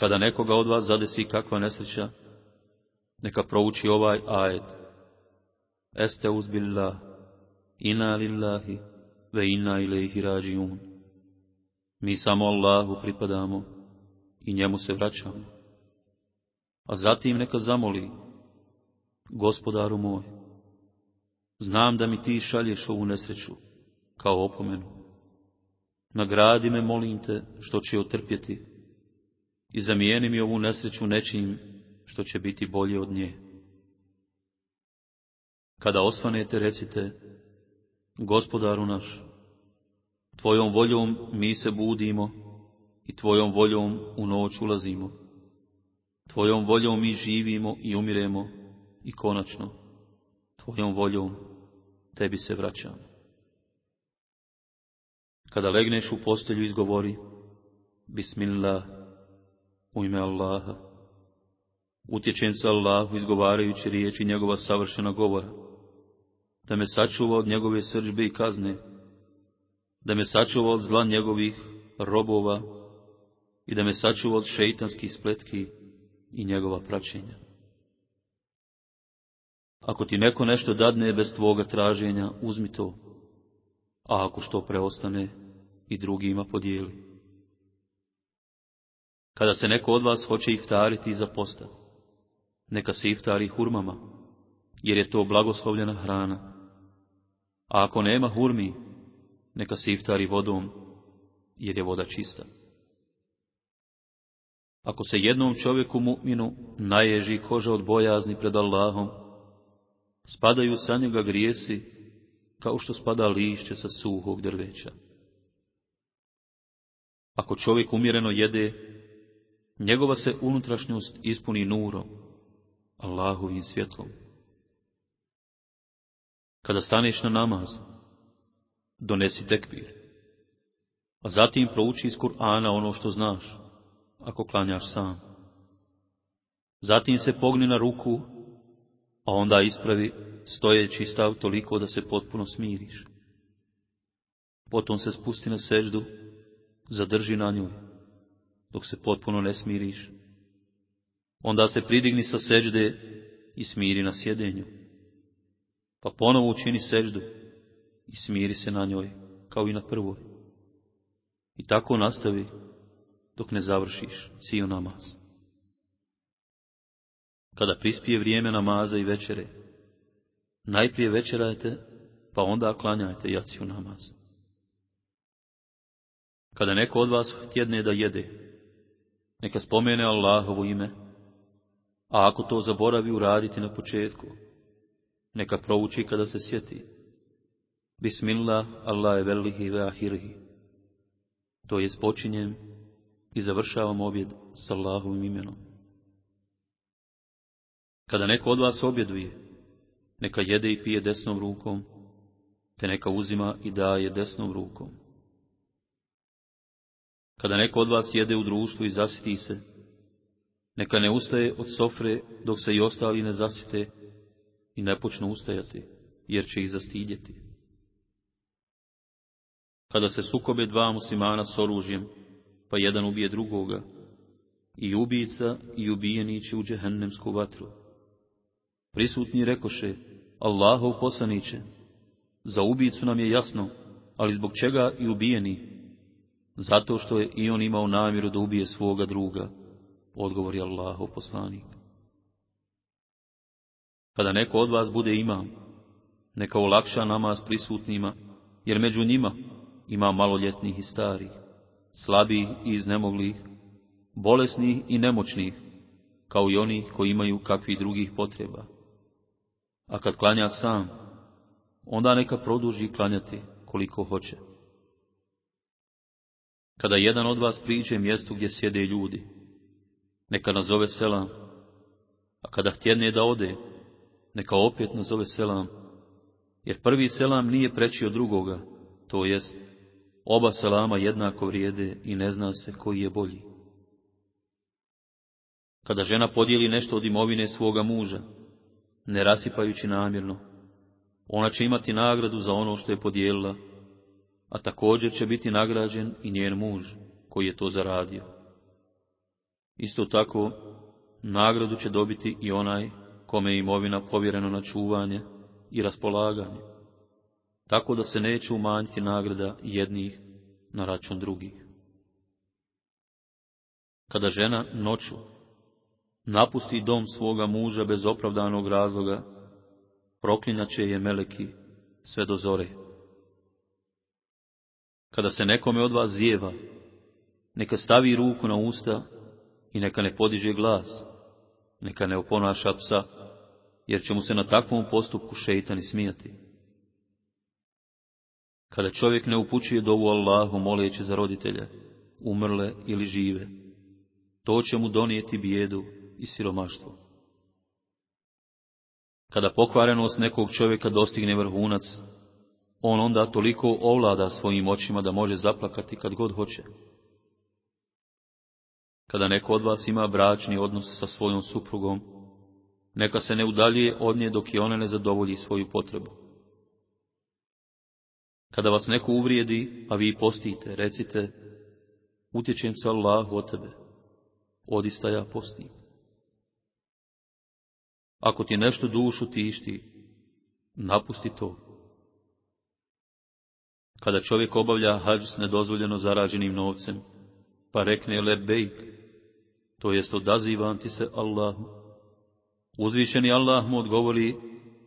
Kada nekoga od vas zadesi kakva nesreća, neka prouči ovaj ajet. Este uzbillah, ina lillahi, ve inna ilaihi rađiun. Mi samo Allahu pripadamo i njemu se vraćamo. A zatim neka zamoli, gospodaru moj, znam da mi ti šalješ ovu nesreću kao opomenu. Nagradi me, molim te, što će otrpjeti i zamijeni mi ovu nesreću nečim što će biti bolje od nje. Kada osvanete, recite, gospodaru naš, tvojom voljom mi se budimo i tvojom voljom u noć ulazimo. Tvojom voljom mi živimo i umiremo i konačno, tvojom voljom tebi se vraćamo. Kada legneš u postelju izgovori, Bismillah, u ime Allaha. Utječem se Allahu izgovarajući riječi njegova savršena govora, da me sačuva od njegove srđbe i kazne, da me sačuva od zla njegovih robova i da me sačuva od šeitanskih spletki i njegova praćenja. Ako ti neko nešto dadne bez tvoga traženja, uzmi to, a ako što preostane, i drugima podijeli. Kada se neko od vas hoće iftariti za posta, neka se iftari hurmama, jer je to blagoslovljena hrana. A ako nema hurmi, neka se iftari vodom, jer je voda čista. Ako se jednom čovjeku mu'minu naježi koža od bojazni pred Allahom, spadaju sa njega grijesi kao što spada lišće sa suhog drveća. Ako čovjek umjereno jede, njegova se unutrašnjost ispuni nurom, Allahovim svjetlom. Kada staneš na namaz, donesi tekbir, a zatim prouči iz Kur'ana ono što znaš, ako klanjaš sam. Zatim se pogni na ruku, a onda ispravi stojeći stav toliko da se potpuno smiriš. Potom se spusti na seždu zadrži na njoj, dok se potpuno ne smiriš. Onda se pridigni sa seđde i smiri na sjedenju. Pa ponovo učini seždu i smiri se na njoj, kao i na prvoj. I tako nastavi dok ne završiš cijel namaz. Kada prispije vrijeme namaza i večere, najprije večerajte, pa onda klanjajte jaciju namaz. Kada neko od vas htjedne da jede, neka spomene Allahovo ime, a ako to zaboravi uraditi na početku, neka prouči kada se sjeti. Bismillah, Allah je velihi ve ahirhi. To je spočinjem i završavam objed s Allahovim imenom. Kada neko od vas objeduje, neka jede i pije desnom rukom, te neka uzima i daje desnom rukom. Kada neko od vas jede u društvu i zasiti se, neka ne ustaje od sofre dok se i ostali ne zasite i ne počnu ustajati, jer će ih zastidjeti. Kada se sukobe dva muslimana s oružjem, pa jedan ubije drugoga, i ubijica i ubijeni će u džehennemsku vatru. Prisutni rekoše, Allahov poslaniće, za ubijicu nam je jasno, ali zbog čega i ubijeni, zato što je i on imao namjeru da ubije svoga druga, odgovori Allahov poslanik. Kada neko od vas bude imam, neka olakša namaz prisutnima, jer među njima ima maloljetnih i starih, slabih i iznemoglih, bolesnih i nemoćnih, kao i onih koji imaju kakvih drugih potreba. A kad klanja sam, onda neka produži klanjati koliko hoće. Kada jedan od vas priđe mjestu gdje sjede ljudi, neka nazove selam, a kada htjedne da ode, neka opet nazove selam, jer prvi selam nije preći od drugoga, to jest, oba selama jednako vrijede i ne zna se koji je bolji. Kada žena podijeli nešto od imovine svoga muža, ne rasipajući namjerno, ona će imati nagradu za ono što je podijelila a također će biti nagrađen i njen muž koji je to zaradio. Isto tako, nagradu će dobiti i onaj kome je imovina povjerena na čuvanje i raspolaganje, tako da se neće umanjiti nagrada jednih na račun drugih. Kada žena noću napusti dom svoga muža bez opravdanog razloga, proklinjaće je meleki sve do zore. Kada se nekome od vas zjeva, neka stavi ruku na usta i neka ne podiže glas, neka ne oponaša psa, jer će mu se na takvom postupku šeitani smijati. Kada čovjek ne upućuje dovu Allahu moleći za roditelje, umrle ili žive, to će mu donijeti bijedu i siromaštvo. Kada pokvarenost nekog čovjeka dostigne vrhunac, on onda toliko ovlada svojim očima da može zaplakati kad god hoće. Kada neko od vas ima bračni odnos sa svojom suprugom, neka se ne udaljuje od nje dok je ona ne zadovolji svoju potrebu. Kada vas neko uvrijedi, a vi postite, recite, utječem se Allahu od tebe, odista ja postim. Ako ti nešto dušu tišti, napusti to. Kada čovjek obavlja hađ s nedozvoljeno zarađenim novcem, pa rekne lebejk, to jest odazivam ti se Allahu. Uzvišeni Allah mu odgovori,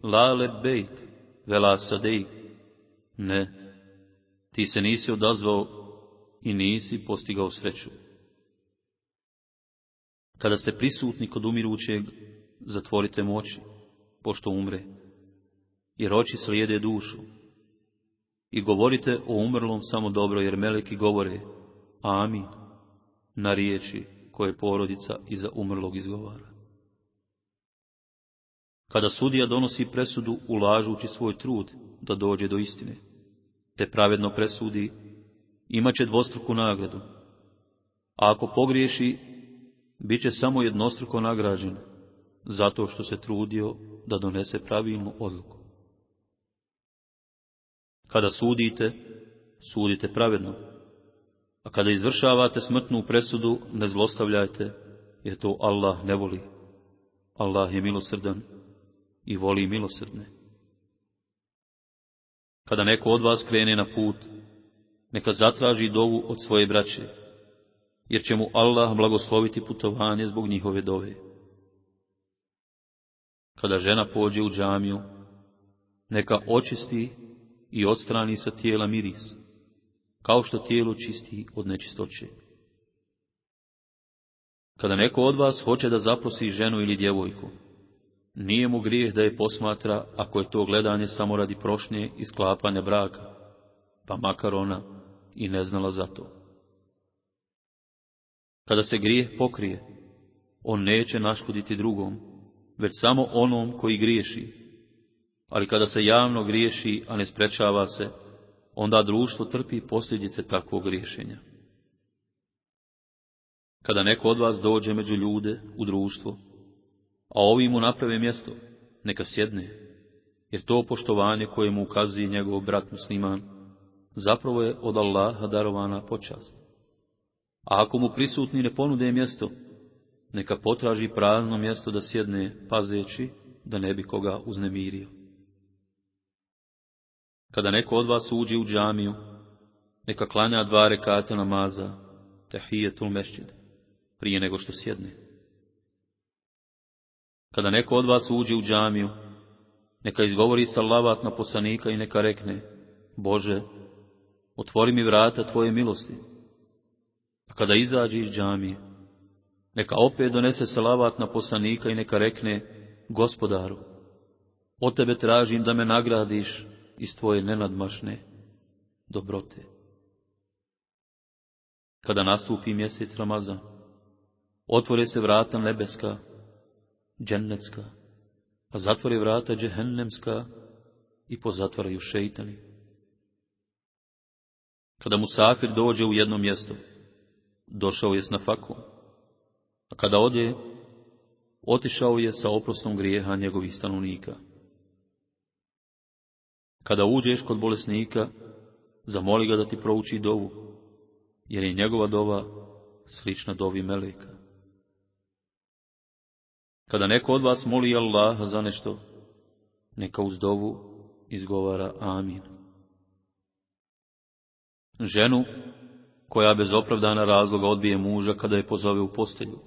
la lebejk, vela sadejk, ne, ti se nisi odazvao i nisi postigao sreću. Kada ste prisutni kod umirućeg, zatvorite mu oči, pošto umre, jer oči slijede dušu. I govorite o umrlom samo dobro, jer meleki govore, amin, na riječi koje porodica iza umrlog izgovara. Kada sudija donosi presudu ulažući svoj trud da dođe do istine, te pravedno presudi, imat će dvostruku nagradu. A ako pogriješi, bit će samo jednostruko nagrađen, zato što se trudio da donese pravilnu odluku. Kada sudite, sudite pravedno, a kada izvršavate smrtnu presudu, ne zlostavljajte, jer to Allah ne voli. Allah je milosrdan i voli milosrdne. Kada neko od vas krene na put, neka zatraži dovu od svoje braće, jer će mu Allah blagosloviti putovanje zbog njihove dove. Kada žena pođe u džamiju, neka očisti i odstrani sa tijela miris, kao što tijelo čisti od nečistoće. Kada neko od vas hoće da zaprosi ženu ili djevojku, nije mu grijeh da je posmatra ako je to gledanje samo radi prošnje i sklapanja braka, pa makar ona i ne znala za to. Kada se grijeh pokrije, on neće naškoditi drugom, već samo onom koji griješi. Ali kada se javno griješi, a ne sprečava se, onda društvo trpi posljedice takvog griješenja. Kada neko od vas dođe među ljude u društvo, a ovi mu naprave mjesto, neka sjedne, jer to poštovanje koje mu ukazuje njegov brat musliman, zapravo je od Allaha darovana počast. A ako mu prisutni ne ponude mjesto, neka potraži prazno mjesto da sjedne, pazeći da ne bi koga uznemirio. Kada neko od vas uđe u džamiju, neka klanja dva rekata namaza, tehijetul mešćid, prije nego što sjedne. Kada neko od vas uđe u džamiju, neka izgovori salavat na poslanika i neka rekne, Bože, otvori mi vrata Tvoje milosti. A kada izađe iz džamije, neka opet donese salavat na poslanika i neka rekne, Gospodaru, od Tebe tražim da me nagradiš iz Tvoje nenadmašne dobrote. Kada nastupi mjesec Ramazan, otvore se vrata nebeska džennetska, a zatvori vrata džehennemska i pozatvaraju šeitani. Kada musafir dođe u jedno mjesto, došao je s nafakom, a kada ode, otišao je sa oprostom grijeha njegovih stanovnika. Kada uđeš kod bolesnika, zamoli ga da ti prouči dovu, jer je njegova dova slična dovi meleka. Kada neko od vas moli Allaha za nešto, neka uz dovu izgovara amin. Ženu koja bez opravdana razloga odbije muža kada je pozove u postelju,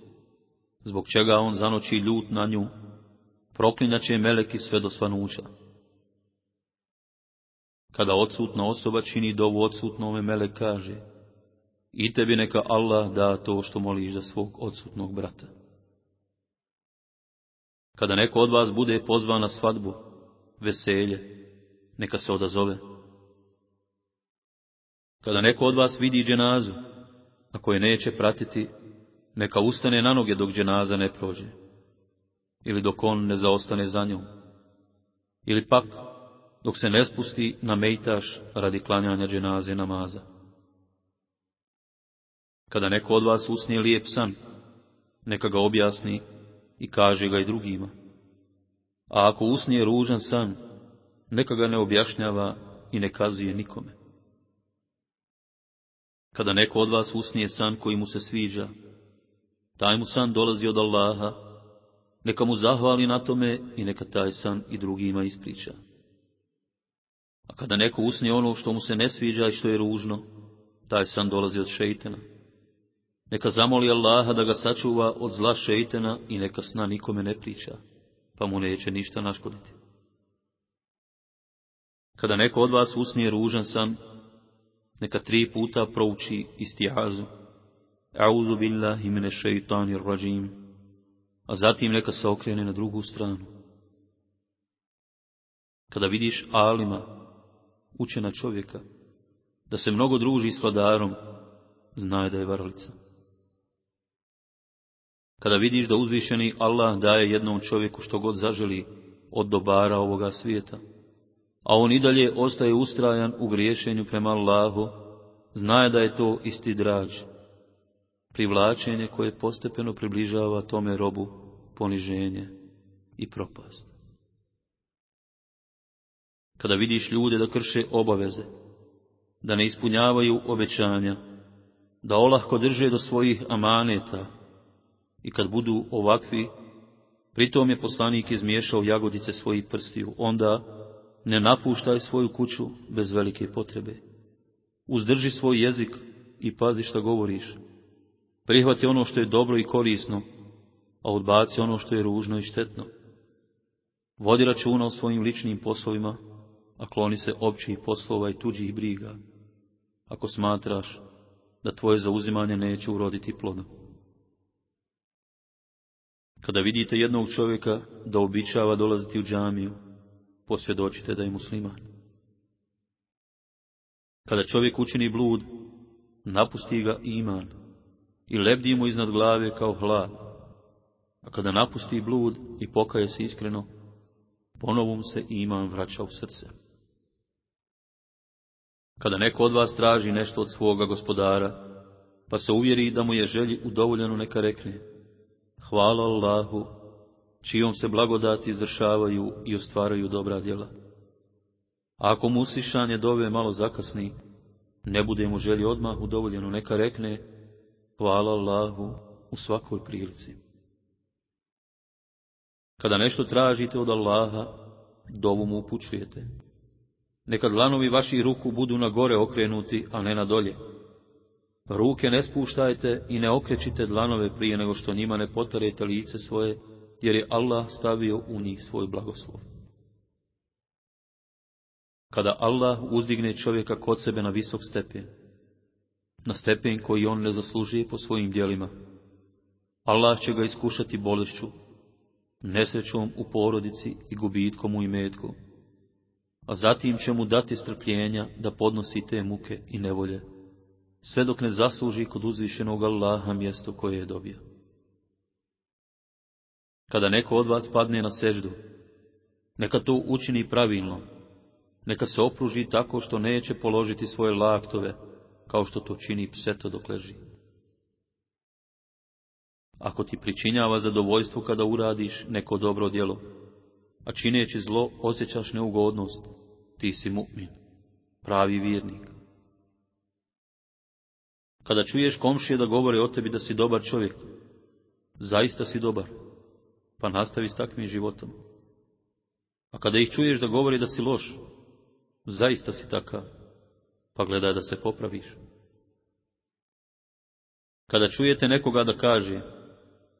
zbog čega on zanoći ljut na nju, proklinjaće meleki sve do svanuća. Kada odsutna osoba čini dovu odsutnome melek kaže, i tebi neka Allah da to što moliš za svog odsutnog brata. Kada neko od vas bude pozvan na svadbu, veselje, neka se odazove. Kada neko od vas vidi dženazu, a koje neće pratiti, neka ustane na noge dok dženaza ne prođe, ili dok on ne zaostane za njom, ili pak dok se ne spusti na mejtaš radi klanjanja dženaze namaza. Kada neko od vas usnije lijep san, neka ga objasni i kaže ga i drugima. A ako usnije ružan san, neka ga ne objašnjava i ne kazuje nikome. Kada neko od vas usnije san koji mu se sviđa, taj mu san dolazi od Allaha, neka mu zahvali na tome i neka taj san i drugima ispriča. A kada neko usnije ono što mu se ne sviđa i što je ružno, taj san dolazi od šeitena. Neka zamoli Allaha da ga sačuva od zla šeitena i neka sna nikome ne priča, pa mu neće ništa naškoditi. Kada neko od vas usnije ružan san, neka tri puta prouči istijazu. A'udhu billahi mine šeitanir rajim. A zatim neka se okrene na drugu stranu. Kada vidiš alima, učena čovjeka, da se mnogo druži s vladarom, znaj da je varalica. Kada vidiš da uzvišeni Allah daje jednom čovjeku što god zaželi od dobara ovoga svijeta, a on i dalje ostaje ustrajan u griješenju prema Allahu, znaje da je to isti drađ, privlačenje koje postepeno približava tome robu poniženje i propast. Kada vidiš ljude da krše obaveze, da ne ispunjavaju obećanja, da olahko drže do svojih amaneta i kad budu ovakvi, pritom je poslanik izmiješao jagodice svojih prstiju, onda ne napuštaj svoju kuću bez velike potrebe. Uzdrži svoj jezik i pazi šta govoriš. Prihvati ono što je dobro i korisno, a odbaci ono što je ružno i štetno. Vodi računa o svojim ličnim poslovima, a kloni se općih poslova i tuđih briga, ako smatraš da tvoje zauzimanje neće uroditi plodom. Kada vidite jednog čovjeka da običava dolaziti u džamiju, posvjedočite da je musliman. Kada čovjek učini blud, napusti ga iman i lebdi mu iznad glave kao hlad, a kada napusti blud i pokaje se iskreno, ponovom se iman vraća u srce. Kada neko od vas traži nešto od svoga gospodara, pa se uvjeri da mu je želji udovoljeno neka rekne, hvala Allahu čijom se blagodati izvršavaju i ostvaraju dobra djela. A ako mu uslišanje dove malo zakasni, ne bude mu želji odmah udovoljeno, neka rekne, hvala Allahu u svakoj prilici. Kada nešto tražite od Allaha, dovu mu upućujete. Neka dlanovi vaših ruku budu na gore okrenuti, a ne na dolje. Ruke ne spuštajte i ne okrećite dlanove prije nego što njima ne potarete lice svoje, jer je Allah stavio u njih svoj blagoslov. Kada Allah uzdigne čovjeka kod sebe na visok stepen, na stepen koji on ne zaslužuje po svojim djelima, Allah će ga iskušati bolešću, nesrećom u porodici i gubitkom u imetku, a zatim će mu dati strpljenja da podnosi te muke i nevolje, sve dok ne zasluži kod uzvišenog Allaha mjesto koje je dobio. Kada neko od vas padne na seždu, neka to učini pravilno, neka se opruži tako što neće položiti svoje laktove, kao što to čini pseto dok leži. Ako ti pričinjava zadovoljstvo kada uradiš neko dobro djelo, a čineći zlo osjećaš neugodnost, ti si mu'min, pravi vjernik. Kada čuješ komšije da govore o tebi da si dobar čovjek, zaista si dobar, pa nastavi s takvim životom. A kada ih čuješ da govori da si loš, zaista si takav, pa gledaj da se popraviš. Kada čujete nekoga da kaže,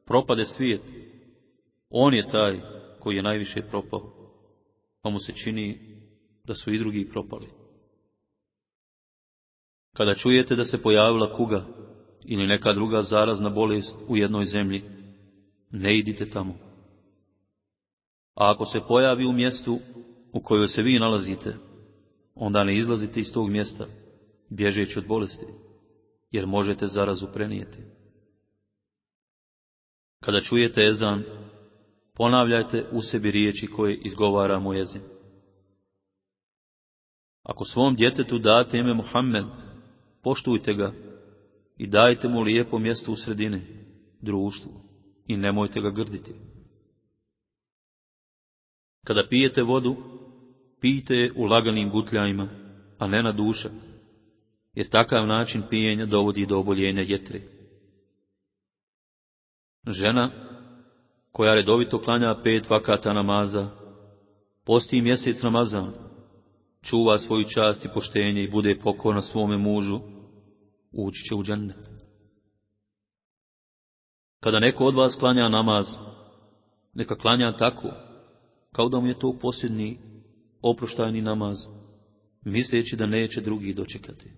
propade svijet, on je taj koji je najviše propao, pa mu se čini da su i drugi propali. Kada čujete da se pojavila kuga ili neka druga zarazna bolest u jednoj zemlji, ne idite tamo. A ako se pojavi u mjestu u kojoj se vi nalazite, onda ne izlazite iz tog mjesta, bježeći od bolesti, jer možete zarazu prenijeti. Kada čujete ezan, ponavljajte u sebi riječi koje izgovara mu jezin. Ako svom djetetu date ime Muhammed, poštujte ga i dajte mu lijepo mjesto u sredini, društvu, i nemojte ga grditi. Kada pijete vodu, pijte je u laganim gutljajima, a ne na duša, jer takav način pijenja dovodi do oboljenja jetre. Žena koja redovito klanja pet vakata namaza, posti mjesec namazan, čuva svoju čast i poštenje i bude pokorna svome mužu, ući će u džennet. Kada neko od vas klanja namaz, neka klanja tako, kao da mu je to posljednji oproštajni namaz, misleći da neće drugi dočekati.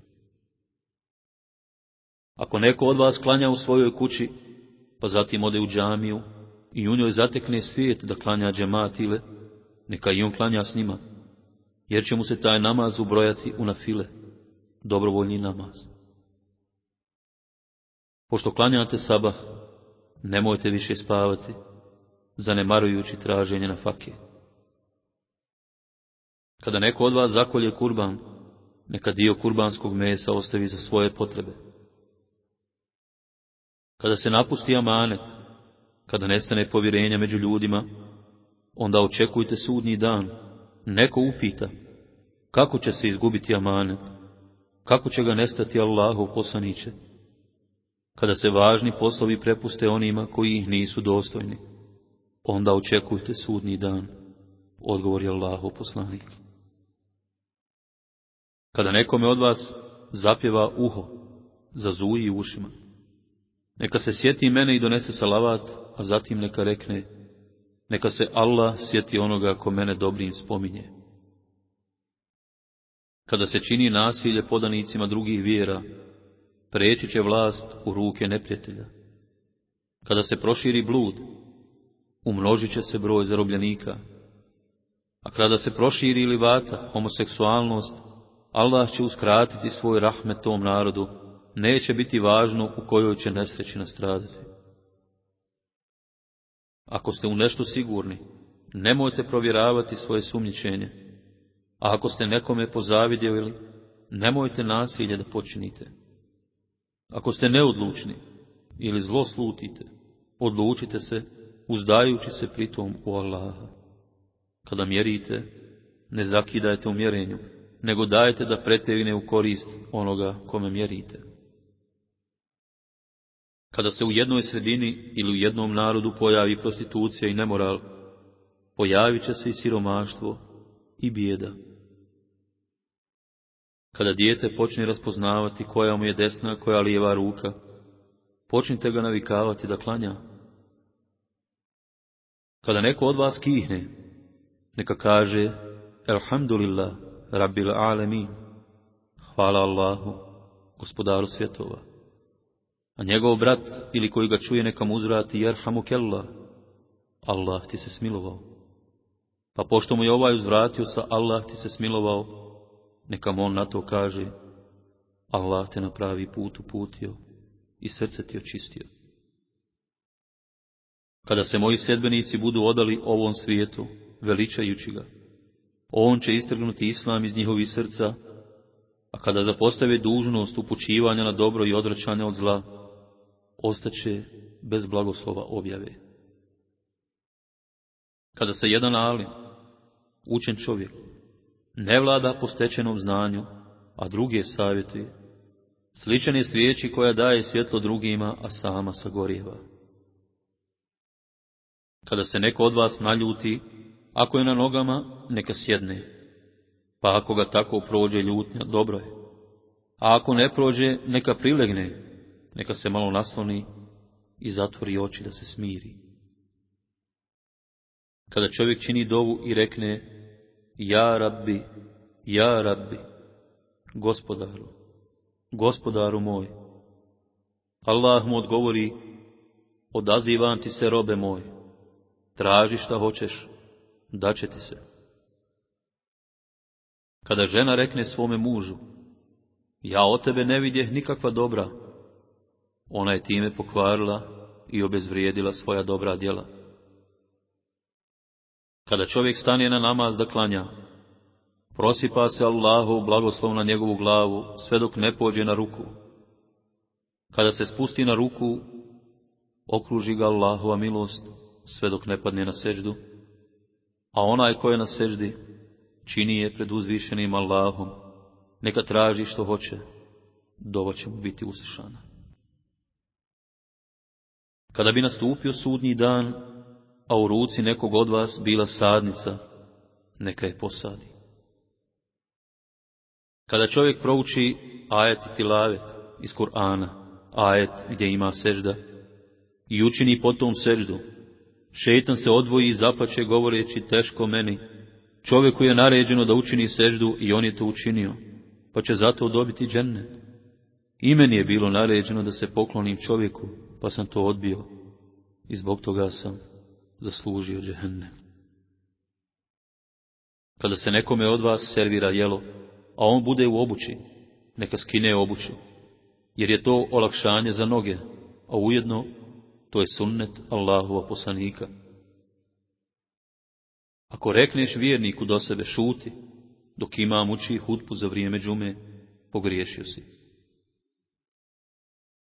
Ako neko od vas klanja u svojoj kući, pa zatim ode u džamiju i u njoj zatekne svijet da klanja džematile, neka i on klanja s njima, jer će mu se taj namaz ubrojati u nafile, dobrovoljni namaz. Pošto klanjate sabah, nemojte više spavati, zanemarujući traženje na fakije. Kada neko od vas zakolje kurban, neka dio kurbanskog mesa ostavi za svoje potrebe. Kada se napusti amanet, kada nestane povjerenja među ljudima, onda očekujte sudnji dan. Neko upita, kako će se izgubiti amanet, kako će ga nestati Allahov poslaniće, kada se važni poslovi prepuste onima koji ih nisu dostojni, onda očekujte sudnji dan, odgovori Allahov poslanik. Kada nekome od vas zapjeva uho, zazuji ušima, neka se sjeti mene i donese salavat, a zatim neka rekne, neka se Allah sjeti onoga ko mene dobrim spominje. Kada se čini nasilje podanicima drugih vjera, preći će vlast u ruke neprijatelja. Kada se proširi blud, umnožit će se broj zarobljenika. A kada se proširi ili vata, homoseksualnost, Allah će uskratiti svoj rahmet tom narodu, neće biti važno u kojoj će nesreći nastradati. Ako ste u nešto sigurni, nemojte provjeravati svoje sumnjičenje, a ako ste nekome pozavidjeli, nemojte nasilje da počinite. Ako ste neodlučni ili zlo slutite, odlučite se, uzdajući se pritom u Allaha. Kada mjerite, ne zakidajte u mjerenju, nego dajte da pretegne u korist onoga kome mjerite. Kada se u jednoj sredini ili u jednom narodu pojavi prostitucija i nemoral, pojavit će se i siromaštvo i bijeda. Kada dijete počne raspoznavati koja mu je desna, koja lijeva ruka, počnite ga navikavati da klanja. Kada neko od vas kihne, neka kaže Elhamdulillah, Rabbil Alemin, hvala Allahu, gospodaru svjetova. A njegov brat ili koji ga čuje neka mu uzvrati Jerhamu Kella, Allah ti se smilovao. Pa pošto mu je ovaj uzvratio sa Allah ti se smilovao, neka on na to kaže, Allah te na pravi put uputio i srce ti očistio. Kada se moji sljedbenici budu odali ovom svijetu, veličajući ga, on će istrgnuti islam iz njihovih srca, a kada zapostave dužnost upućivanja na dobro i odvraćanja od zla, ostaće bez blagoslova objave. Kada se jedan alim, učen čovjek, ne vlada po stečenom znanju, a druge savjetuje. Sličan je svijeći koja daje svjetlo drugima, a sama sagorjeva. Kada se neko od vas naljuti, ako je na nogama, neka sjedne. Pa ako ga tako prođe ljutnja, dobro je. A ako ne prođe, neka prilegne, neka se malo nasloni i zatvori oči da se smiri. Kada čovjek čini dovu i rekne, ja rabbi, ja rabbi, gospodaru, gospodaru moj, Allah mu odgovori, odazivam ti se robe moj, traži šta hoćeš, daće ti se. Kada žena rekne svome mužu, ja od tebe ne vidjeh nikakva dobra, ona je time pokvarila i obezvrijedila svoja dobra djela. Kada čovjek stane na namaz da klanja, prosipa se Allahu blagoslov na njegovu glavu sve dok ne pođe na ruku. Kada se spusti na ruku, okruži ga Allahova milost sve dok ne padne na seždu, a onaj ko je na seždi čini je pred uzvišenim Allahom, neka traži što hoće, dova će mu biti uslišana. Kada bi nastupio sudnji dan, a u ruci nekog od vas bila sadnica, neka je posadi. Kada čovjek prouči ajet i tilavet iz Kur'ana, ajet gdje ima sežda, i učini potom seždu, šeitan se odvoji i zapače govoreći teško meni, čovjeku je naređeno da učini seždu i on je to učinio, pa će zato dobiti džennet. I meni je bilo naređeno da se poklonim čovjeku, pa sam to odbio i zbog toga sam zaslužio džehennem. Kada se nekome od vas servira jelo, a on bude u obući, neka skine obuću, jer je to olakšanje za noge, a ujedno to je sunnet Allahova poslanika. Ako rekneš vjerniku do sebe šuti, dok imam uči hutbu za vrijeme džume, pogriješio si.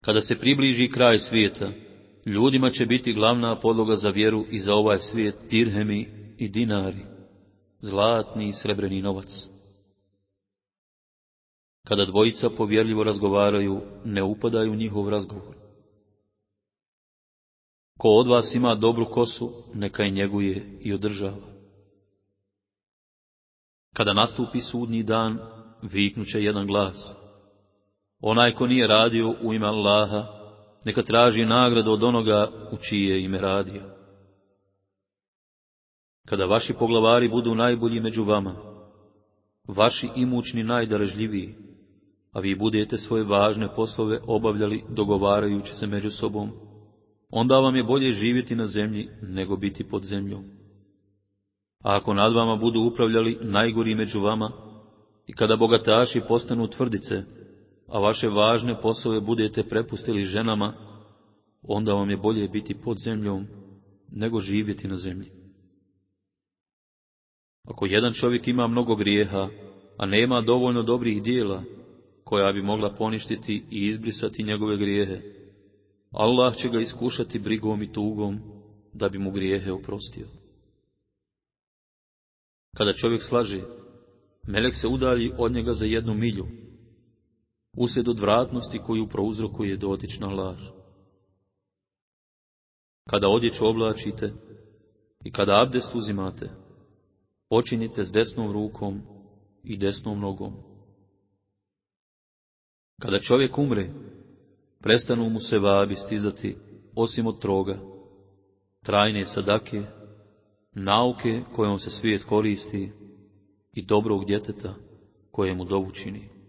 Kada se približi kraj svijeta, ljudima će biti glavna podloga za vjeru i za ovaj svijet dirhemi i dinari, zlatni i srebreni novac. Kada dvojica povjerljivo razgovaraju, ne upadaju njihov razgovor. Ko od vas ima dobru kosu, neka je njeguje i održava. Kada nastupi sudnji dan, viknuće jedan glas. Onaj ko nije radio u ime Allaha, neka traži nagradu od onoga u čije ime radio. Kada vaši poglavari budu najbolji među vama, vaši imućni najdarežljiviji, a vi budete svoje važne poslove obavljali dogovarajući se među sobom, onda vam je bolje živjeti na zemlji nego biti pod zemljom. A ako nad vama budu upravljali najgori među vama, i kada bogataši postanu tvrdice, a vaše važne poslove budete prepustili ženama, onda vam je bolje biti pod zemljom nego živjeti na zemlji. Ako jedan čovjek ima mnogo grijeha, a nema dovoljno dobrih dijela, koja bi mogla poništiti i izbrisati njegove grijehe, Allah će ga iskušati brigom i tugom, da bi mu grijehe oprostio. Kada čovjek slaže, Melek se udalji od njega za jednu milju, uslijed odvratnosti koju prouzrokuje dotična laž. Kada odjeću oblačite i kada abdest uzimate, počinite s desnom rukom i desnom nogom. Kada čovjek umre, prestanu mu se vabi stizati osim od troga, trajne sadake, nauke kojom se svijet koristi i dobrog djeteta koje mu dovu čini.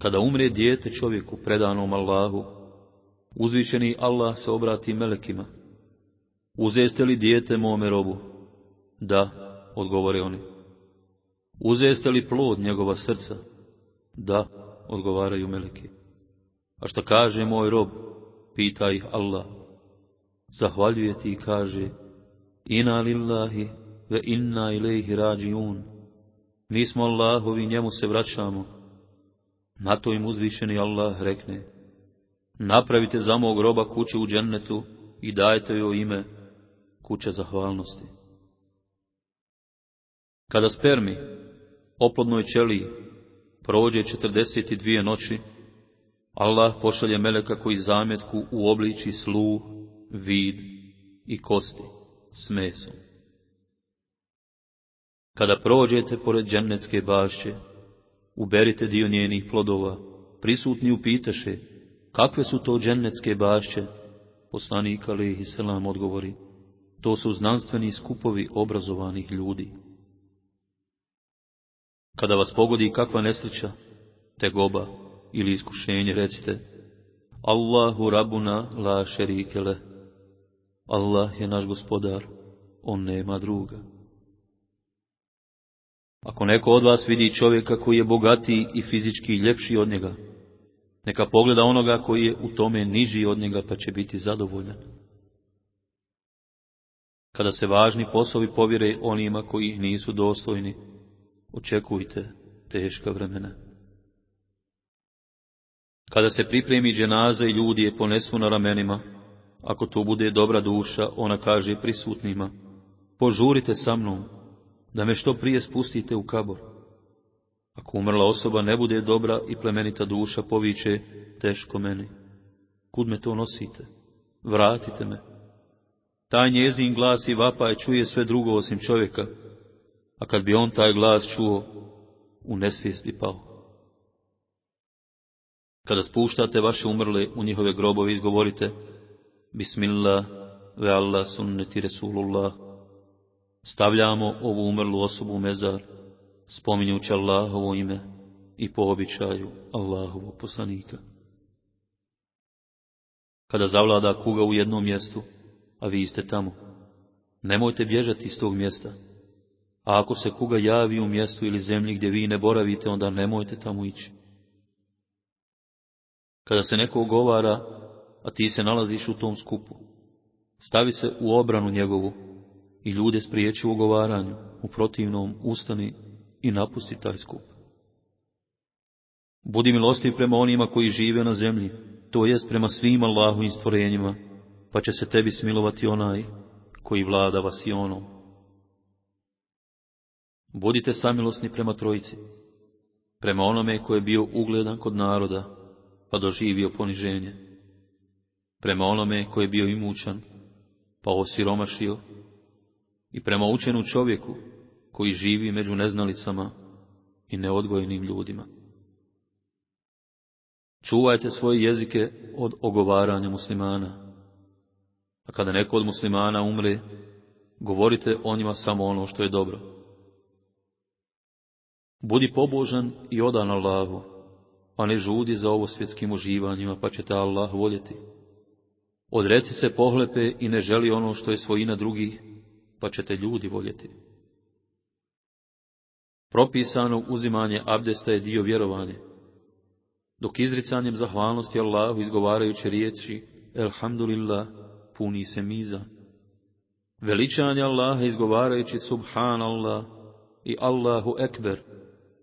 Kada umre dijete čovjeku predanom Allahu, uzvišeni Allah se obrati melekima. Uzeste li dijete mome robu? Da, odgovore oni. Uzeste li plod njegova srca? Da, odgovaraju meleki. A što kaže moj rob? Pita ih Allah. Zahvaljuje ti i kaže, Ina lillahi ve inna ilaihi rađiun. Mi smo Allahovi, njemu se vraćamo. Na to im uzvišeni Allah rekne, napravite za mog groba kuću u džennetu i dajte joj ime kuća zahvalnosti. Kada spermi, oplodnoj ćeliji, prođe četrdeset dvije noći, Allah pošalje meleka koji zametku u obliči sluh, vid i kosti s mesom. Kada prođete pored džennetske bašće, uberite dio njenih plodova, prisutni upitaše, kakve su to džennetske bašće? Poslanik i selam odgovori, to su znanstveni skupovi obrazovanih ljudi. Kada vas pogodi kakva nesreća, tegoba ili iskušenje, recite, Allahu rabuna la šerikele, Allah je naš gospodar, on nema druga. Ako neko od vas vidi čovjeka koji je bogatiji i fizički ljepši od njega, neka pogleda onoga koji je u tome niži od njega pa će biti zadovoljan. Kada se važni poslovi povjere onima koji ih nisu dostojni, očekujte teška vremena. Kada se pripremi dženaza i ljudi je ponesu na ramenima, ako to bude dobra duša, ona kaže prisutnima, požurite sa mnom, da me što prije spustite u kabor. Ako umrla osoba ne bude dobra i plemenita duša, poviće, teško meni. Kud me to nosite? Vratite me. Taj njezin glas i vapaj čuje sve drugo osim čovjeka, a kad bi on taj glas čuo, u nesvijest bi pao. Kada spuštate vaše umrle u njihove grobove, izgovorite Bismillah ve Allah sunneti Resulullah. Stavljamo ovu umrlu osobu u mezar, spominjući Allahovo ime i po običaju Allahovog poslanika. Kada zavlada kuga u jednom mjestu, a vi ste tamo, nemojte bježati iz tog mjesta. A ako se kuga javi u mjestu ili zemlji gdje vi ne boravite, onda nemojte tamo ići. Kada se neko ogovara, a ti se nalaziš u tom skupu, stavi se u obranu njegovu i ljude spriječi u ogovaranju, u protivnom ustani i napusti taj skup. Budi milostiv prema onima koji žive na zemlji, to jest prema svim Allahovim stvorenjima, pa će se tebi smilovati onaj koji vlada vas i onom. Budite samilosni prema trojici, prema onome koji je bio ugledan kod naroda, pa doživio poniženje, prema onome koji je bio imućan, pa osiromašio, i prema učenu čovjeku koji živi među neznalicama i neodgojenim ljudima. Čuvajte svoje jezike od ogovaranja muslimana, a kada neko od muslimana umre, govorite o njima samo ono što je dobro. Budi pobožan i odan Allahu, a ne žudi za ovo svjetskim uživanjima, pa će te Allah voljeti. Odreci se pohlepe i ne želi ono što je svojina drugih, pa će te ljudi voljeti. Propisano uzimanje abdesta je dio vjerovanja, dok izricanjem zahvalnosti Allahu izgovarajući riječi Elhamdulillah puni se miza. Veličanje Allaha izgovarajući Subhanallah i Allahu Ekber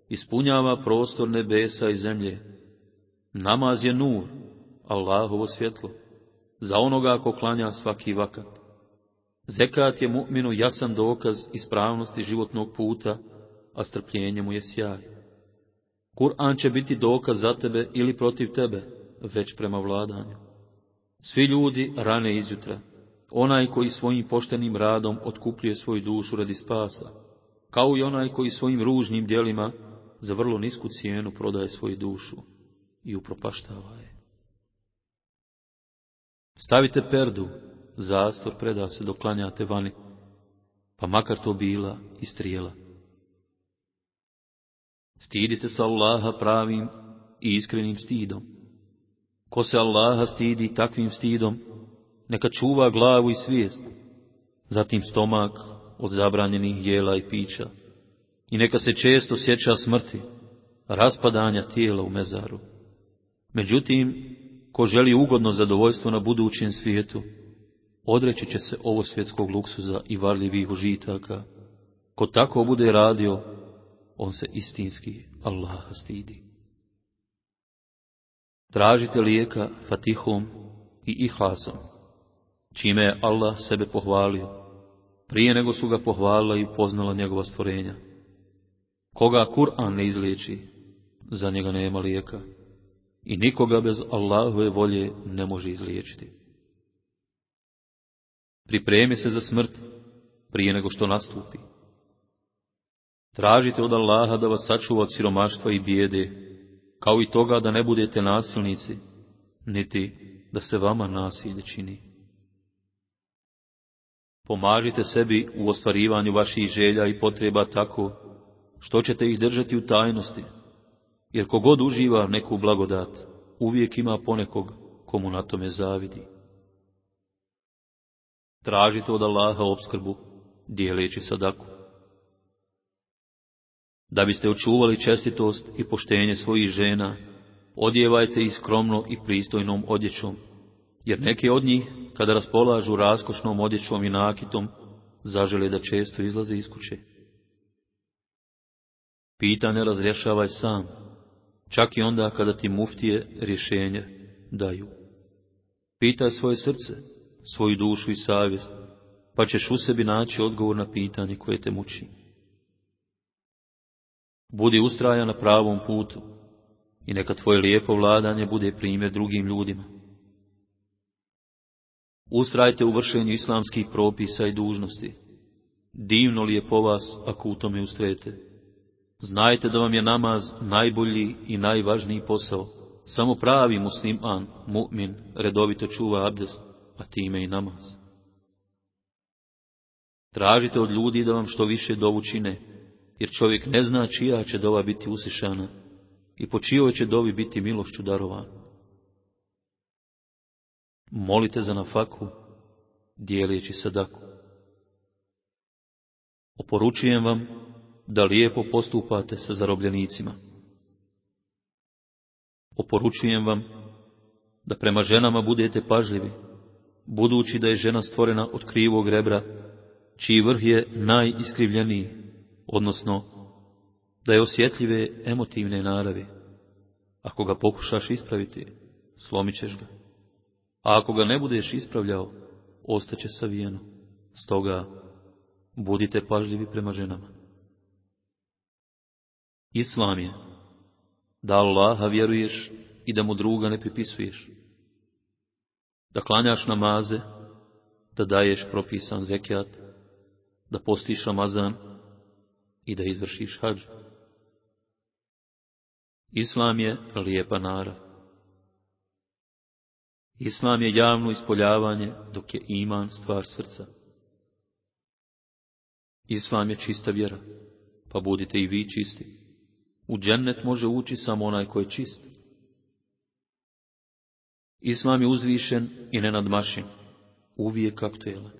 ispunjava prostor nebesa i zemlje. Namaz je nur, Allahovo svjetlo, za onoga ko klanja svaki vakat. Zekat je mu'minu jasan dokaz ispravnosti životnog puta, a strpljenje mu je sjaj. Kur'an će biti dokaz za tebe ili protiv tebe, već prema vladanju. Svi ljudi rane izjutra, onaj koji svojim poštenim radom otkupljuje svoju dušu radi spasa, kao i onaj koji svojim ružnim djelima za vrlo nisku cijenu prodaje svoju dušu i upropaštava je. Stavite perdu, zastor preda se dok klanjate vani, pa makar to bila i strijela. Stidite se Allaha pravim i iskrenim stidom. Ko se Allaha stidi takvim stidom, neka čuva glavu i svijest, zatim stomak od zabranjenih jela i pića, i neka se često sjeća smrti, raspadanja tijela u mezaru. Međutim, ko želi ugodno zadovoljstvo na budućem svijetu, odreći će se ovo svjetskog luksuza i varljivih užitaka. Ko tako bude radio, on se istinski Allaha stidi. Tražite lijeka fatihom i ihlasom, čime je Allah sebe pohvalio, prije nego su ga pohvalila i poznala njegova stvorenja. Koga Kur'an ne izliječi, za njega nema lijeka i nikoga bez Allahove volje ne može izliječiti. Pripremi se za smrt prije nego što nastupi. Tražite od Allaha da vas sačuva od siromaštva i bijede, kao i toga da ne budete nasilnici, niti da se vama nasilje čini. Pomažite sebi u ostvarivanju vaših želja i potreba tako što ćete ih držati u tajnosti, jer kogod uživa neku blagodat, uvijek ima ponekog komu na tome zavidi. Tražite od Allaha obskrbu, dijeleći sadaku. Da biste očuvali čestitost i poštenje svojih žena, odjevajte ih skromno i pristojnom odjećom, jer neki od njih, kada raspolažu raskošnom odjećom i nakitom, zažele da često izlaze iz kuće. Pitanje razrješavaj sam, čak i onda kada ti muftije rješenje daju. Pitaj svoje srce, svoju dušu i savjest, pa ćeš u sebi naći odgovor na pitanje koje te muči. Budi ustrajan na pravom putu i neka tvoje lijepo vladanje bude primjer drugim ljudima. Ustrajte u vršenju islamskih propisa i dužnosti. Divno li je po vas ako u tome ustrajete. Znajte da vam je namaz najbolji i najvažniji posao. Samo pravi musliman, mu'min, redovito čuva abdest, a time i namaz. Tražite od ljudi da vam što više dovu čine, jer čovjek ne zna čija će dova biti usišana i po čijoj će dovi biti milošću darovan. Molite za nafaku, dijelijeći sadaku. Oporučujem vam da lijepo postupate sa zarobljenicima. Oporučujem vam da prema ženama budete pažljivi, budući da je žena stvorena od krivog rebra, čiji vrh je najiskrivljeniji, odnosno da je osjetljive emotivne naravi. Ako ga pokušaš ispraviti, slomit ćeš ga. A ako ga ne budeš ispravljao, ostaće savijeno. Stoga, budite pažljivi prema ženama. Islam je da Allaha vjeruješ i da mu druga ne pripisuješ. Da klanjaš namaze, da daješ propisan zekijat, da postiš Ramazan i da izvršiš hađ. Islam je lijepa narav. Islam je javno ispoljavanje, dok je iman stvar srca. Islam je čista vjera, pa budite i vi čisti. U džennet može ući samo onaj koji je čist. Islam je uzvišen i nenadmašen, uvijek aktuelan.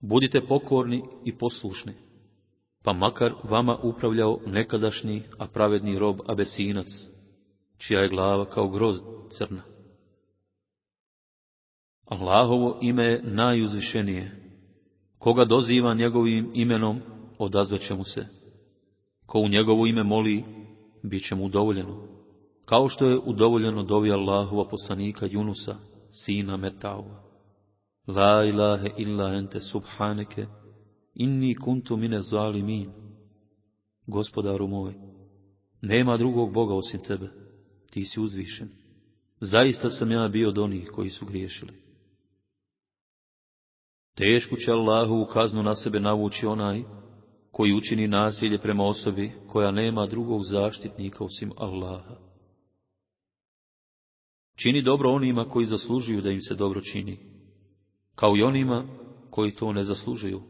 Budite pokorni i poslušni, pa makar vama upravljao nekadašnji, a pravedni rob Abesinac, čija je glava kao grozd crna. Allahovo ime je najuzvišenije. Koga doziva njegovim imenom, odazvaće mu se. Ko u njegovo ime moli, bit će mu udovoljeno. Kao što je udovoljeno dovi Allahova poslanika Junusa, sina Metaova. La ilahe illa ente subhaneke, inni kuntu mine zalimin. Gospodaru moj, nema drugog Boga osim tebe, ti si uzvišen. Zaista sam ja bio od onih koji su griješili. Tešku će Allahu kaznu na sebe navući onaj koji učini nasilje prema osobi koja nema drugog zaštitnika osim Allaha. Čini dobro onima koji zaslužuju da im se dobro čini, kao i onima koji to ne zaslužuju.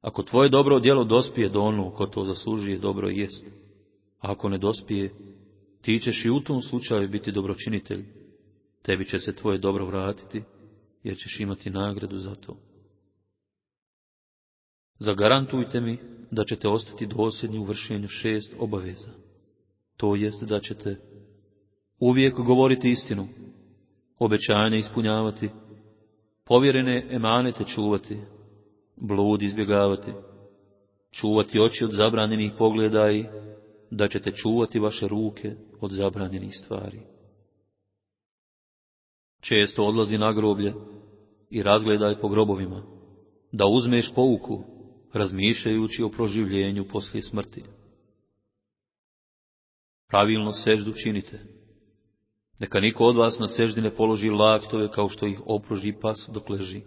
Ako tvoje dobro djelo dospije do onog ko to zaslužuje, dobro jest. A ako ne dospije, ti ćeš i u tom slučaju biti dobročinitelj. Tebi će se tvoje dobro vratiti, jer ćeš imati nagradu za to. Zagarantujte mi da ćete ostati dosljedni u vršenju šest obaveza. To jest da ćete uvijek govoriti istinu, obećanja ispunjavati, povjerene emanete čuvati, blud izbjegavati, čuvati oči od zabranjenih pogleda i da ćete čuvati vaše ruke od zabranjenih stvari. Često odlazi na groblje i razgledaj po grobovima, da uzmeš pouku razmišljajući o proživljenju poslije smrti. Pravilno seždu činite. Neka niko od vas na seždi ne položi laktove kao što ih opruži pas dok leži.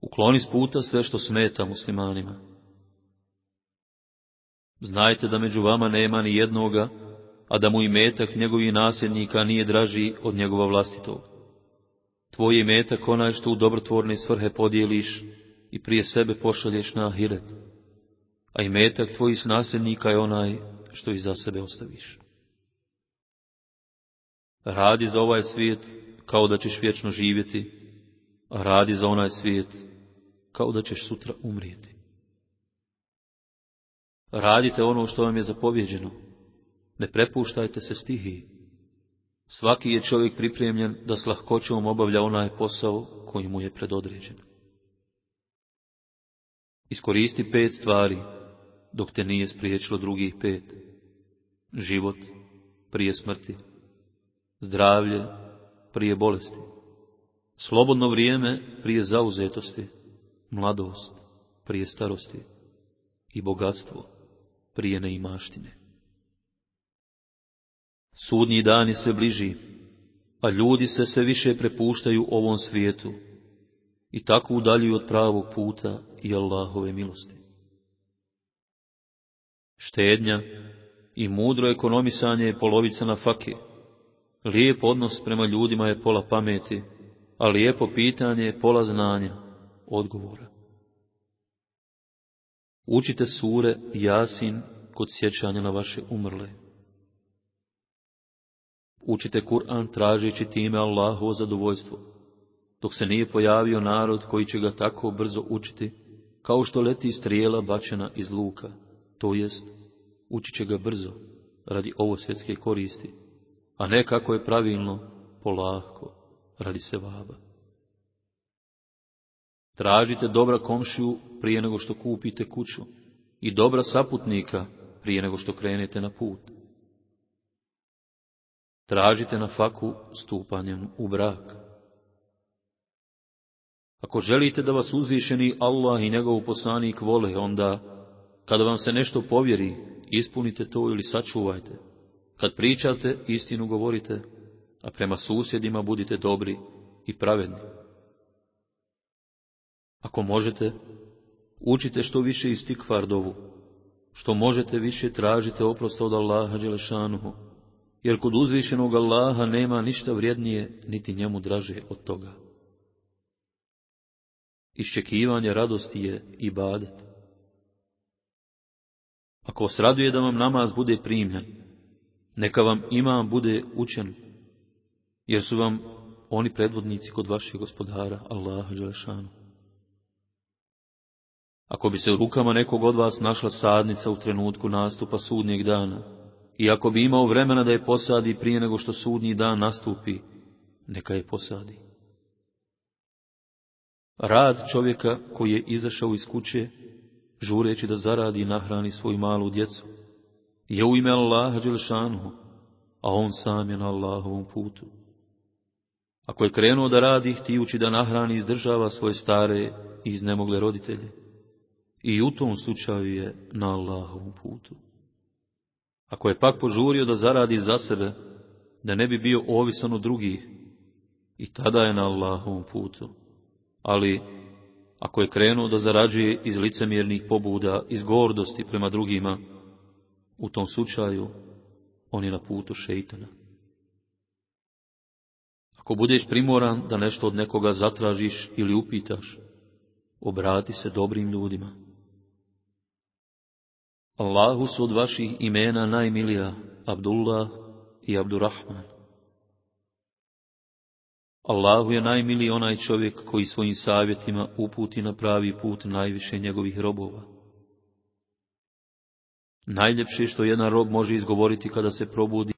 Ukloni s puta sve što smeta muslimanima. Znajte da među vama nema ni jednoga, a da mu i metak njegovih nasljednika nije draži od njegova vlastitog. Tvoj metak onaj što u dobrotvorne svrhe podijeliš i prije sebe pošalješ na ahiret, a i metak tvojih nasljednika je onaj što i za sebe ostaviš. Radi za ovaj svijet kao da ćeš vječno živjeti, a radi za onaj svijet kao da ćeš sutra umrijeti. Radite ono što vam je zapovjeđeno, ne prepuštajte se stihiji. Svaki je čovjek pripremljen da s lahkoćom obavlja onaj posao koji mu je predodređen. Iskoristi pet stvari, dok te nije spriječilo drugih pet. Život prije smrti, zdravlje prije bolesti, slobodno vrijeme prije zauzetosti, mladost prije starosti i bogatstvo prije neimaštine. Sudnji dan je sve bliži, a ljudi se sve više prepuštaju ovom svijetu i tako udaljuju od pravog puta i Allahove milosti. Štednja i mudro ekonomisanje je polovica na fake. Lijep odnos prema ljudima je pola pameti, a lijepo pitanje je pola znanja, odgovora. Učite sure Jasin kod sjećanja na vaše umrle. Učite Kur'an tražeći time Allahovo zadovoljstvo, dok se nije pojavio narod koji će ga tako brzo učiti, kao što leti strijela bačena iz luka, to jest, učit će ga brzo, radi ovo svjetske koristi, a ne kako je pravilno, polahko, radi se vaba. Tražite dobra komšiju prije nego što kupite kuću i dobra saputnika prije nego što krenete na put. Tražite na faku stupanjem u brak. Ako želite da vas uzvišeni Allah i njegov poslanik vole, onda, kada vam se nešto povjeri, ispunite to ili sačuvajte. Kad pričate, istinu govorite, a prema susjedima budite dobri i pravedni. Ako možete, učite što više istikfardovu, što možete više tražite oprost od Allaha Đelešanuhu, jer kod uzvišenog Allaha nema ništa vrijednije, niti njemu draže od toga. Iščekivanje radosti je i badet. Ako vas raduje da vam namaz bude primljen, neka vam imam bude učen, jer su vam oni predvodnici kod vašeg gospodara, Allaha Đelešanu. Ako bi se u rukama nekog od vas našla sadnica u trenutku nastupa sudnjeg dana, i ako bi imao vremena da je posadi prije nego što sudnji dan nastupi, neka je posadi. Rad čovjeka koji je izašao iz kuće, žureći da zaradi i nahrani svoju malu djecu, je u ime Allaha Đelešanu, a on sam je na Allahovom putu. Ako je krenuo da radi, htijući da nahrani i izdržava svoje stare i iznemogle roditelje, i u tom slučaju je na Allahovom putu. Ako je pak požurio da zaradi za sebe, da ne bi bio ovisan od drugih, i tada je na Allahovom putu. Ali, ako je krenuo da zarađuje iz licemjernih pobuda, iz gordosti prema drugima, u tom slučaju on je na putu šeitana. Ako budeš primoran da nešto od nekoga zatražiš ili upitaš, obrati se dobrim ljudima. Allahu su od vaših imena najmilija Abdullah i Abdurrahman. Allahu je najmiliji onaj čovjek koji svojim savjetima uputi na pravi put najviše njegovih robova. Najljepše što jedan rob može izgovoriti kada se probudi